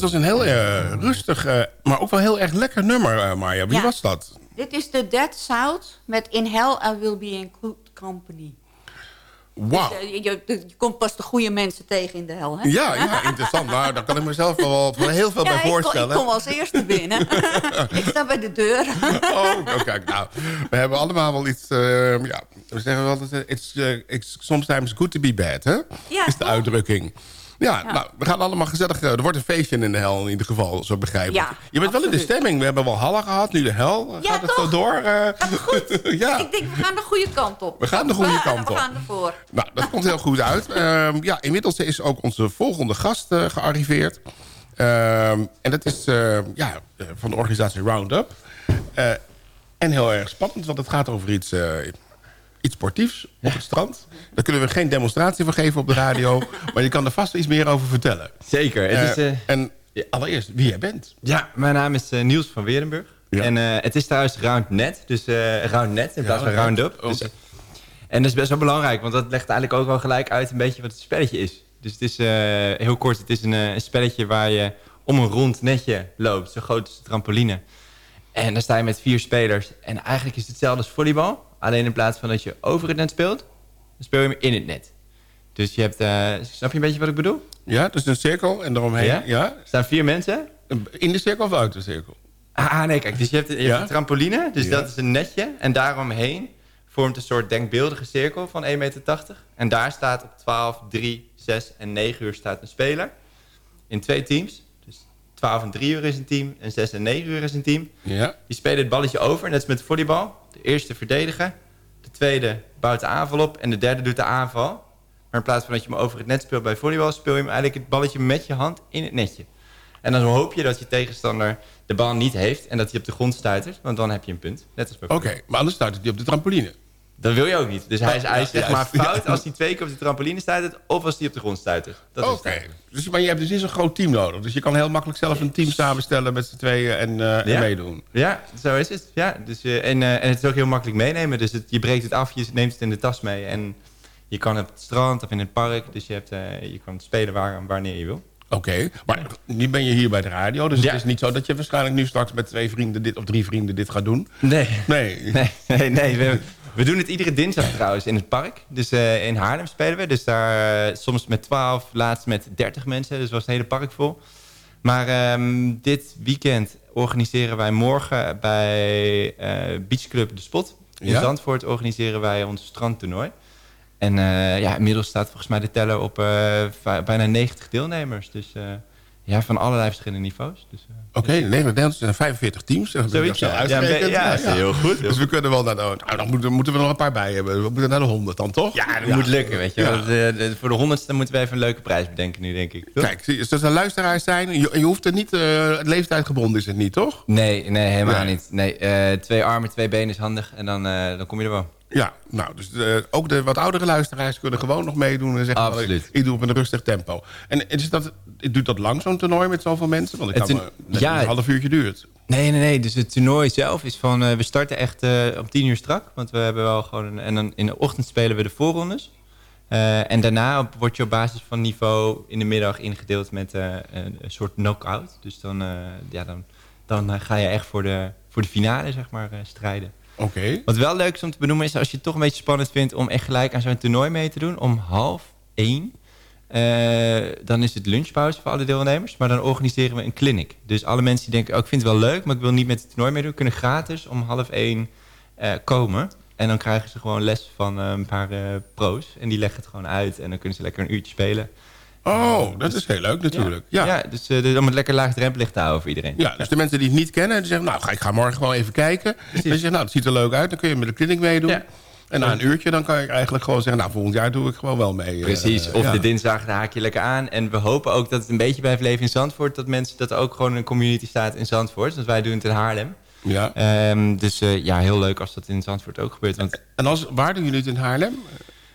Dat was een heel eh, rustig, eh, maar ook wel heel erg lekker nummer, eh, Marja. Wie Ja. was dat? Dit is de Dead South met In Hell I Will Be in Good Company. Wauw. Dus, je, komt pas de goede mensen tegen in de hel, hè? Ja, ja, interessant. Nou, daar kan ik mezelf wel, wel heel veel Ja, bij ik kom- voorstellen. Ik kom als eerste binnen. ik sta bij de deur. Oh, oh, kijk, nou, we hebben allemaal wel iets... eh, ja, we zeggen wel dat het it's, it's sometimes good to be bad, hè? Ja, is de uitdrukking. Ja, Ja. nou, we gaan allemaal gezellig... eh, Er wordt een feestje in de hel in ieder geval, zo begrijp ik. Ja, je bent wel in de stemming. We hebben wel Halle gehad, nu de hel. Ja, Gaat het zo door? eh? ja, Ik denk, we gaan de goede kant op. we gaan de goede kant We op. gaan ervoor. Nou, dat komt heel goed uit. Ehm, ja, inmiddels is ook onze volgende gast eh, gearriveerd. Ehm, en dat is eh, ja, van de organisatie Roundup. En heel erg spannend, want het gaat over iets, iets sportiefs op het strand. Daar kunnen we geen demonstratie van geven op de radio. maar je kan er vast iets meer over vertellen. Zeker. Het is, Eh, eh, en allereerst, wie jij bent. Ja, mijn naam is eh, Niels van Weerenburg. En het is trouwens Roundnet, dus eh Roundnet in plaats van oké. Roundup. Dus, en dat is best wel belangrijk, want dat legt eigenlijk ook wel gelijk uit een beetje wat het spelletje is. Dus het is heel kort, het is een, een spelletje waar je om een rond netje loopt, zo groot als een trampoline. En dan sta je met vier spelers. En eigenlijk is het hetzelfde als volleybal. Alleen in plaats van dat je over het net speelt, dan speel je hem in het net. Dus je hebt, eh, snap je een beetje wat ik bedoel? Ja, dus een cirkel en daaromheen. Ja? Ja? Er staan vier mensen. In de cirkel of uit de cirkel? Ah, nee, kijk, dus je hebt, je hebt een trampoline, dus Ja. dat is een netje. En daaromheen vormt een soort denkbeeldige cirkel van 1,80 meter. En daar staat op 12, 3, 6 en 9 uur staat een speler. In twee teams. Dus 12 en 3 uur is een team en 6 en 9 uur is een team. Ja. Die spelen het balletje over, net als met volleybal. De eerste verdedigen, de tweede bouwt de aanval op en de derde doet de aanval. Maar in plaats van dat je hem over het net speelt bij volleybal... speel je hem eigenlijk het balletje met je hand in het netje. En dan hoop je dat je tegenstander de bal niet heeft... en dat hij op de grond stuitert, want dan heb je een punt. Net als bij Oké, maar anders staat hij op de trampoline. Dat wil je ook niet. Dus hij is, hij is zeg maar fout als hij twee keer op de trampoline stuitert... of als hij op de grond stuitert. Dat is Oké, dus, maar je hebt dus niet zo'n groot team nodig. Dus je kan heel makkelijk zelf een team samenstellen met z'n tweeën en, eh, en Ja. meedoen. Ja, zo is het. Ja, dus, eh, en, eh, en het is ook heel makkelijk meenemen. Dus het, je breekt het af, je neemt het in de tas mee. En je kan op het strand of in het park. Dus je, hebt, je kan spelen waar, wanneer je wil. Oké, maar nu ben je hier bij de radio. Dus Ja. het is niet zo dat je waarschijnlijk nu straks met twee vrienden dit of drie vrienden dit gaat doen. Nee. Nee. Nee, nee, nee we, we doen het iedere dinsdag trouwens in het park. Dus eh, in Haarlem spelen we. Dus daar eh, soms met 12, laatst met 30 mensen. Dus was het hele park vol. Maar ehm, dit weekend organiseren wij morgen bij eh Beach Club De Spot. In Ja? Zandvoort organiseren wij ons strandtoernooi. En ja, inmiddels staat volgens mij de teller op bijna 90 deelnemers. Dus ja, van allerlei verschillende niveaus. Dus, eh, Oké, nee, Nederland zijn 45 teams. Ik Zoiets, ja. Ja, ja, is heel goed. Dus we kunnen wel naar de... Nou, dan moeten, moeten we nog een paar bij hebben. We moeten naar de 100 dan, toch? Ja, dat moet lukken, weet je. Ja. Want, eh, de- voor de honderdste moeten we even een leuke prijs bedenken nu, denk ik. Toch? Kijk, zie je, als er luisteraars zijn... Je, je hoeft er niet... eh leeftijd gebonden is het niet, toch? Nee, nee, helemaal Nee. niet. Nee, eh, twee armen, twee benen is handig en dan, eh, dan kom je er wel. Ja, nou, dus eh, ook de wat oudere luisteraars kunnen gewoon nog meedoen. En zeggen, Absoluut. Ik, ik doe op een rustig tempo. En is dat, duurt dat lang, zo'n toernooi met zoveel mensen? Want ik Het kan net ja. een half uurtje duurt. Nee, nee, nee. Dus het toernooi zelf is van... eh, we starten echt eh, om tien uur strak. Want we hebben wel gewoon... Een, en dan in de ochtend spelen we de voorrondes. Eh, en daarna word je op basis van niveau in de middag ingedeeld met een, soort knock-out. Dus dan, ja, dan, dan ga je echt voor de, voor de finale, zeg maar, strijden. Oké. Wat wel leuk is om te benoemen is als je het toch een beetje spannend vindt om echt gelijk aan zo'n toernooi mee te doen. Om half één. Eh, dan is het lunchpauze voor alle deelnemers. Maar dan organiseren we een clinic. Dus alle mensen die denken, oh, ik vind het wel leuk, maar ik wil niet met het toernooi meedoen, kunnen gratis om half één eh, komen. En dan krijgen ze gewoon les van eh, een paar pro's. En die leggen het gewoon uit. En dan kunnen ze lekker een uurtje spelen. Oh, dat is heel leuk natuurlijk. Ja, Ja, ja. dus dus om het lekker laagdrempelig te houden voor iedereen. dus de mensen die het niet kennen, die zeggen... nou, ga- ik ga morgen gewoon even kijken. En je zegt, nou, het ziet er leuk uit. Dan kun je met de clinic meedoen. En na een uurtje dan kan ik eigenlijk gewoon zeggen... nou, volgend jaar doe ik gewoon wel mee. eh, Precies, of ja. de dinsdag, haak je lekker aan. En we hopen ook dat het een beetje blijft leven in Zandvoort. Dat mensen dat ook gewoon een community staat in Zandvoort. Want wij doen het in Haarlem. Ja. Ehm, dus eh, ja, heel leuk als dat in Zandvoort ook gebeurt. Want, En als, waar doen jullie het in Haarlem?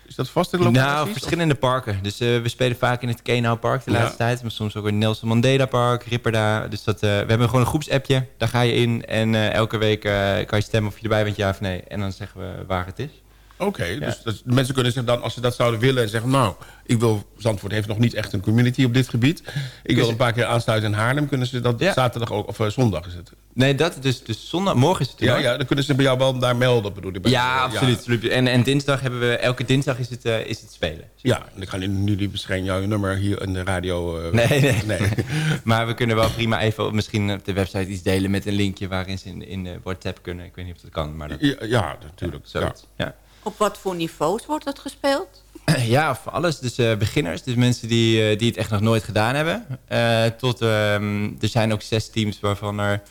Is dat vast in de locaties? nou, verschillende parken. Dus eh, we spelen vaak in het Kenau Park de Ja. laatste tijd. Maar soms ook in Nelson Mandela Park, Ripperda. Dus dat, we hebben gewoon een groepsappje. Daar ga je in en elke week kan je stemmen of je erbij bent, ja of nee. En dan zeggen we waar het is. Oké, dus, dus de mensen kunnen zich dan, als ze dat zouden willen... en zeggen, nou, ik wil, Zandvoort heeft nog niet echt een community op dit gebied. Ik wil een paar keer aansluiten in Haarlem. Kunnen ze dat Ja. zaterdag ook, of eh, zondag is het? Nee, dat dus, dus zondag, morgen is het Ja, ja, dan kunnen ze bij jou wel daar melden, bedoel ik. Ja, absoluut. absoluut. En, en dinsdag hebben we, elke dinsdag is het, eh, is het spelen. Ja, en ik ga nu, nu niet misschien jouw nummer hier in de radio... eh, Nee, nee. nee. maar we kunnen wel prima even misschien op de website iets delen met een linkje waarin ze in, in WhatsApp kunnen. Ik weet niet of dat kan, maar dat, Ja, ja, natuurlijk. zoiets. Ja. Op wat voor niveaus wordt het gespeeld? Ja, voor alles. Dus eh, beginners, dus mensen die, eh, die het echt nog nooit gedaan hebben. Eh, tot, ehm, er zijn ook zes teams waarvan er...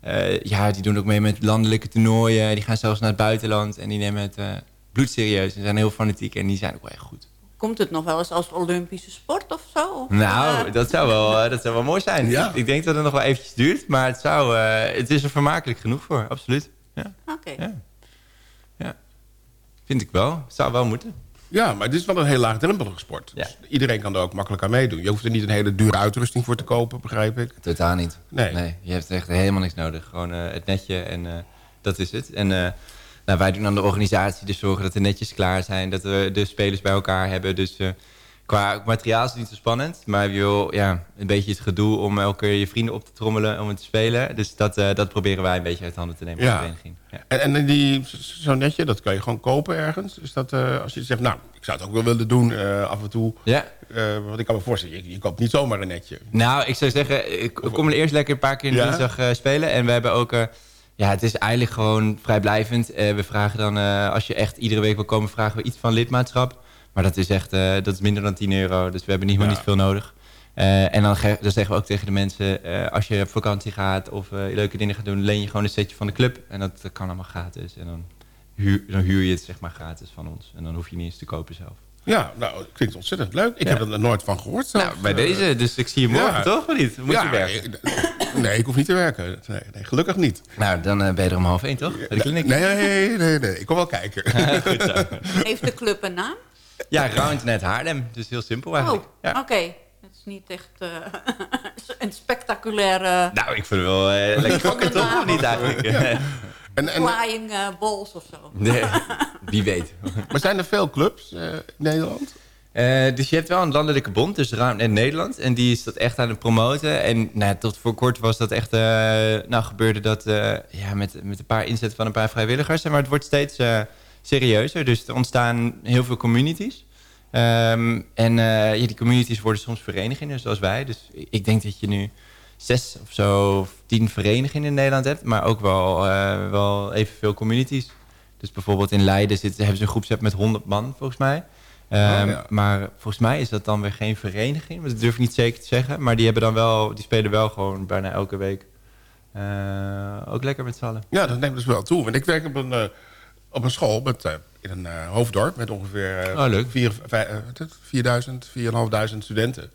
eh, ja, die doen ook mee met landelijke toernooien. Die gaan zelfs naar het buitenland en die nemen het eh bloedserieus. Die zijn heel fanatiek en die zijn ook wel echt goed. Komt het nog wel eens als Olympische sport of zo? Nou, dat zou wel, dat zou wel mooi zijn. Ja. Ik, denk dat het nog wel eventjes duurt, maar het, zou, eh, het is er vermakelijk genoeg voor, absoluut. Ja. Oké. Ja. Vind ik wel. Zou wel moeten. Ja, maar dit is wel een heel laagdrempelige sport. Dus iedereen kan er ook makkelijk aan meedoen. Je hoeft er niet een hele dure uitrusting voor te kopen, begrijp ik. Totaal niet. Nee. je hebt echt helemaal niks nodig. Gewoon eh, het netje en eh, dat is het. En eh, nou, wij doen aan de organisatie dus zorgen dat de netjes klaar zijn. Dat we de spelers bij elkaar hebben. Dus eh, qua materiaal is het niet zo spannend. Maar je wil ja, een beetje het gedoe om elke keer je vrienden op te trommelen om het te spelen. Dus dat, eh, dat proberen wij een beetje uit handen te nemen. Ja. De. Ja. En, en die, zo'n netje, dat kan je gewoon kopen ergens. Is dat, eh, als je zegt, nou, ik zou het ook wel willen doen eh, af en toe. Ja. Want ik kan me voorstellen, je, je koopt niet zomaar een netje. Nou, ik zou zeggen, ik kom er eerst lekker een paar keer in de Ja? dinsdag spelen. En we hebben ook... ja, het is eigenlijk gewoon vrijblijvend. Eh, we vragen dan, als je echt iedere week wil komen, vragen we iets van lidmaatschap. Maar dat is echt, eh, dat is minder dan 10 euro. Dus we hebben niet, Ja. niet veel nodig. Eh, en dan, ge- dan zeggen we ook tegen de mensen, eh, als je op vakantie gaat of leuke dingen gaat doen, leen je gewoon een setje van de club. En dat, dat kan allemaal gratis. En dan huur, dan huur je het zeg maar gratis van ons. En dan hoef je niet eens te kopen zelf. Ja, nou, klinkt ontzettend leuk. Ik Ja. heb er nooit van gehoord zelf. Nou, bij deze, dus ik zie je morgen ja. toch, of niet? Moet Ja, je werken? Nee, ik hoef niet te werken. Nee, nee, gelukkig niet. Nou, dan eh, ben je er om half één, toch? Bij de kliniek. Nee, nee, nee, nee. Ik kom wel kijken. Goed zo. Heeft de club een naam? Ja, Roundnet Haarlem. Dus heel simpel eigenlijk. Oh, Ja. oké. Het is niet echt eh, een spectaculaire Nou, ik vind het wel eh, lekker fokken toch? Of niet eigenlijk? En, en, flying eh, balls of zo. nee, wie weet. maar zijn er veel clubs eh, in Nederland? Eh, dus je hebt wel een landelijke bond, dus Roundnet Nederland. En die is dat echt aan het promoten. En nou, tot voor kort was dat echt... eh, nou, gebeurde dat eh, ja, met, met een paar inzetten van een paar vrijwilligers. Maar het wordt steeds eh, serieuzer. Dus er ontstaan heel veel communities. Ehm, en eh, ja, die communities worden soms verenigingen, zoals wij. Dus ik- denk dat je nu zes of zo, of tien verenigingen in Nederland hebt. Maar ook wel, eh, wel evenveel communities. Dus bijvoorbeeld in Leiden zitten, hebben ze een groepsapp met 100 man, volgens mij. Ehm, ja. Maar volgens mij is dat dan weer geen vereniging. Dat durf ik niet zeker te zeggen. Maar die, hebben dan wel, die spelen wel gewoon bijna elke week. eh, ook lekker met z'n allen. Ja, dat neemt dus wel toe. Want ik werk op een, op een school met, eh, in een eh, hoofddorp met ongeveer Oh, leuk. vier- vij- eh, wat is het? 4000, 4500 studenten.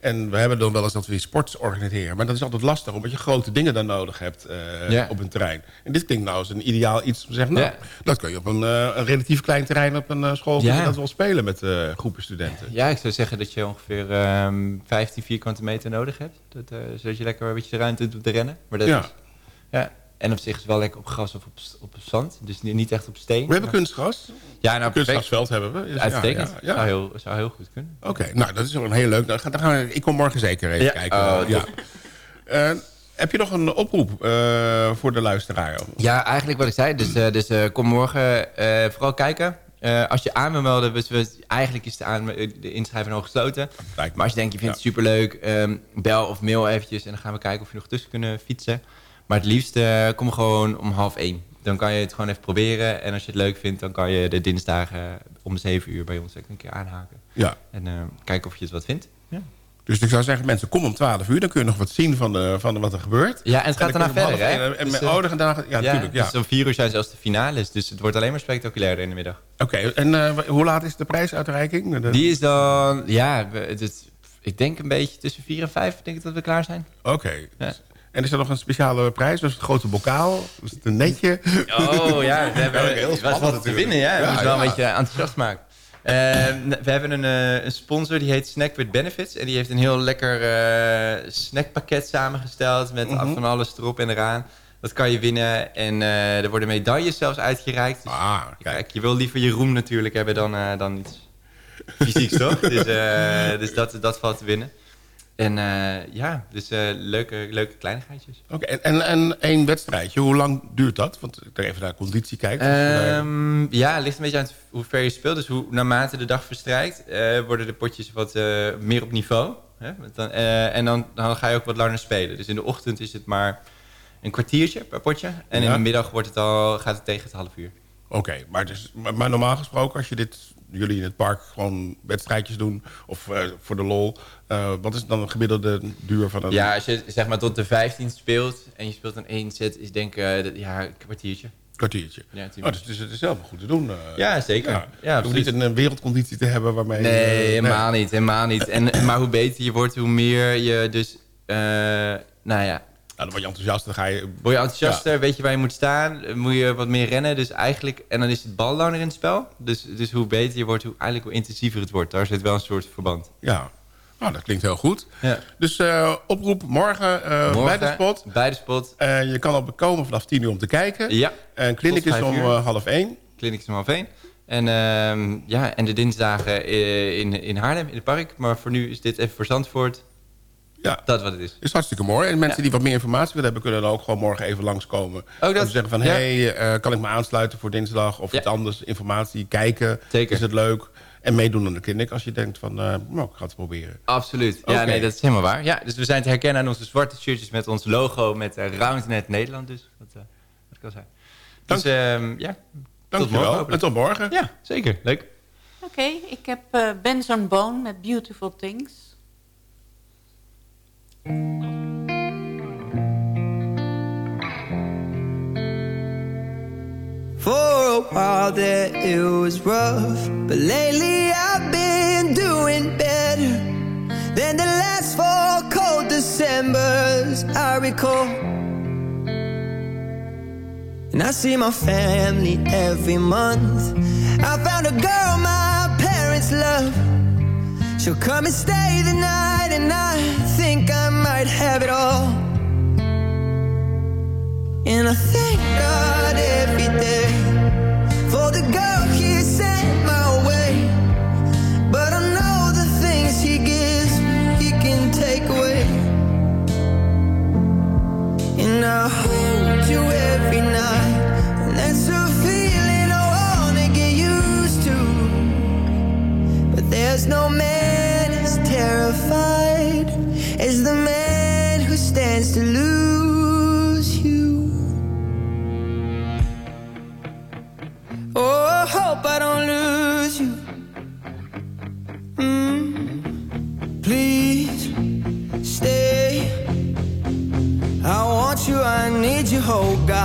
En we hebben dan wel eens dat we sports organiseren. Maar dat is altijd lastig, omdat je grote dingen dan nodig hebt Ja. op een terrein. En dit klinkt nou als een ideaal iets om te zeggen... nou, Ja. dat kun je op een, een relatief klein terrein op een school... Ja. dat wel spelen met groepen studenten. Ja, ik zou zeggen dat je ongeveer ehm 15 vierkante meter nodig hebt. Dat, zodat je lekker een beetje de ruimte hebt om te rennen. Maar dat Ja. is, ja. En op zich is het wel lekker op gras of op, op zand. Dus ni- niet echt op steen. We hebben Maar- kunstgras. Ja, nou. Kunstgrasveld hebben we. Dus Uitstekend. ja, ja. Zou, heel, zou heel goed kunnen. Oké, nou dat is wel een heel leuk. Dan gaan, dan gaan we, ik kom morgen zeker even kijken. Oh, ja. Eh, heb je nog een oproep eh, voor de luisteraar? Ja, eigenlijk wat ik zei. Dus, eh, dus kom morgen vooral kijken. Als je aan wil melden, dus we, eigenlijk is de, aan, de inschrijving al gesloten. Maar als je denkt, je vindt het superleuk, ehm, bel of mail eventjes... en dan gaan we kijken of je nog tussen kunnen fietsen. Maar het liefst eh, kom gewoon om half één. Dan kan je het gewoon even proberen. En als je het leuk vindt, dan kan je de dinsdagen om zeven uur bij ons een keer aanhaken. Ja. En eh, kijken of je het wat vindt. Ja. Dus ik zou zeggen, mensen, kom om 12 uur. Dan kun je nog wat zien van, de, van wat er gebeurt. Ja, en het gaat daarna verder, hè? En, Dus, met eh, daarna- ja, natuurlijk. Ja. Dus om vier uur zijn zelfs de finales. Dus het wordt alleen maar spectaculairder in de middag. Oké, en eh, hoe laat is de prijsuitreiking? De- Die is dan, ja, we- het, is- ik denk een beetje tussen vier en vijf denk ik dat we klaar zijn. Oké. Dus- En is er nog een speciale prijs? Dus het grote bokaal? Dus het een netje? Oh ja, we hebben Ja, heel was wat te natuurlijk. winnen, ja. We Ja, moeten wel een beetje enthousiast maken. Eh, we hebben een, eh, een sponsor die heet Snack with Benefits. En die heeft een heel lekker eh, snackpakket samengesteld met Mhm. van alles erop en eraan. Dat kan je winnen. En eh, er worden medailles zelfs uitgereikt. Dus, kijk. je wil liever je roem natuurlijk hebben dan, dan iets fysieks, toch? Dus, dus dat, dat valt te winnen. En eh, ja, dus eh, leuke, leuke kleinigheidjes. Oké, en, en, en één wedstrijdje, hoe lang duurt dat? Want ik even naar conditie eh, Ehm, ja, het ligt een beetje aan hoe ver je speelt. Dus hoe naarmate de dag verstrijkt, eh, worden de potjes wat meer op niveau. Hè? Dan, en dan, dan ga je ook wat langer spelen. Dus in de ochtend is het maar een kwartiertje per potje. En in de middag wordt het al, gaat het tegen het half uur. Oké, maar, dus, maar, maar normaal gesproken, als je dit, jullie in het park gewoon wedstrijdjes doen, of eh, voor de lol, eh, wat is dan een gemiddelde duur van een... Ja, als je zeg maar tot de 15 speelt en je speelt een één set, is denk ik eh, ja, een kwartiertje. kwartiertje? Ja, Oh, dus, dus het is zelf goed te doen. Ja, zeker. Ja, je hoeft absoluut. niet een, wereldconditie te hebben waarmee... Nee, eh, helemaal niet. Helemaal niet. En, maar hoe beter je wordt, hoe meer je dus... nou ja, dan word je enthousiast. Dan ga je... Word je enthousiaster, weet je waar je moet staan, eh, moet je wat meer rennen. Dus eigenlijk, en dan is het bal langer in het spel. Dus, dus hoe beter je wordt, hoe, eigenlijk hoe intensiever het wordt. Daar zit wel een soort verband. Ja, nou, dat klinkt heel goed. Ja. Dus eh, oproep morgen, eh, Morgen, bij de spot. Bij de spot. Je kan al komen vanaf 10 uur om te kijken. Ja. En kliniek is om half 1. Kliniek is om half één. En, ehm, ja, en de dinsdagen in, in Haarlem, in het park. Maar voor nu is dit even voor Zandvoort. Ja. Dat wat het is. is hartstikke mooi. En mensen Ja. die wat meer informatie willen hebben... kunnen dan ook gewoon morgen even langskomen. dat- Om te zeggen van... ja. hey, eh, kan ik me aansluiten voor dinsdag? Of iets anders, informatie, kijken. Zeker. Is het leuk? En meedoen aan de kliniek als je denkt van... eh, nou, ik ga het proberen. Absoluut. Ja, nee, dat is helemaal waar. Ja, dus we zijn te herkennen aan onze zwarte shirtjes met ons logo met uh, Roundnet Nederland. Dus wat, wat ik al zei. Dus ehm, ja, tot Dankjewel. morgen. En tot morgen. Ja, zeker. Leuk. Oké, ik heb eh Benson Bone met Beautiful Things. For a while there it was rough, but lately I've been doing better than the last four cold Decembers I recall. And I see my family every month. I found a girl my parents love. She'll come and stay the night, and I think I might have it all. And I thank God every day for the girl He sent my way. But I know the things He gives, He can take away. And I hold you every night, and that's a feeling I wanna get used to. But there's no man terrified as the man who stands to lose you. Oh, I hope I don't lose you. Mm, please stay. I want you, I need you, oh God.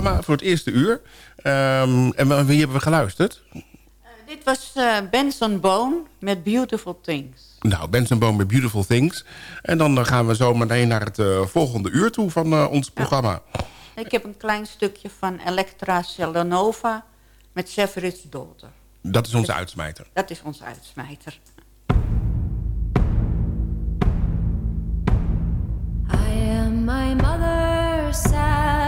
Ochtendprogramma voor het eerste uur. Ehm, en wie hebben we geluisterd? Dit was eh, Benson Bone met Beautiful Things. Nou, Benson Boom met Beautiful Things. En dan eh, gaan we zo meteen naar het eh, volgende uur toe van eh, ons programma. Ik heb een klein stukje van Electra Celanova met Severid's Daughter. Dat is onze uitsmijter. Dat is onze uitsmijter. I am my mother's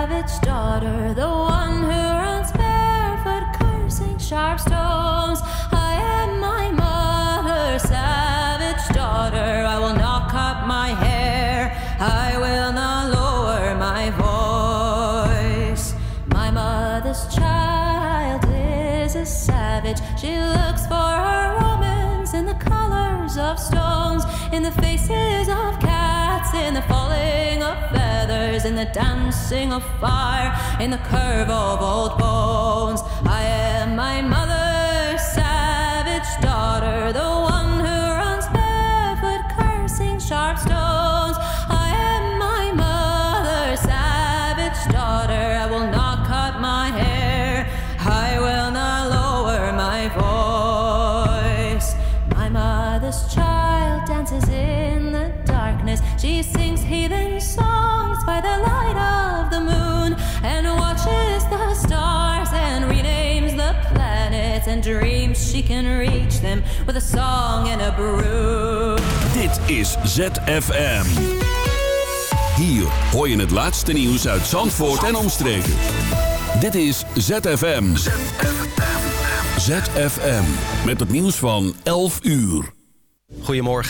savage daughter, the one who runs barefoot, cursing sharp stones. I am my mother's savage daughter. I will not cut my hair, I will not lower my voice. My mother's child is a savage. She looks for her romance in the colors of stones, in the faces of stars, in the falling of feathers, in the dancing of fire, in the curve of old bones. I am my mother's savage daughter, the one dreams she can reach them with a song and a broom. Dit is ZFM. Hier hoor je het laatste nieuws uit Zandvoort en omstreken. Dit is ZFM. ZFM. Met het nieuws van 11 uur. Goedemorgen.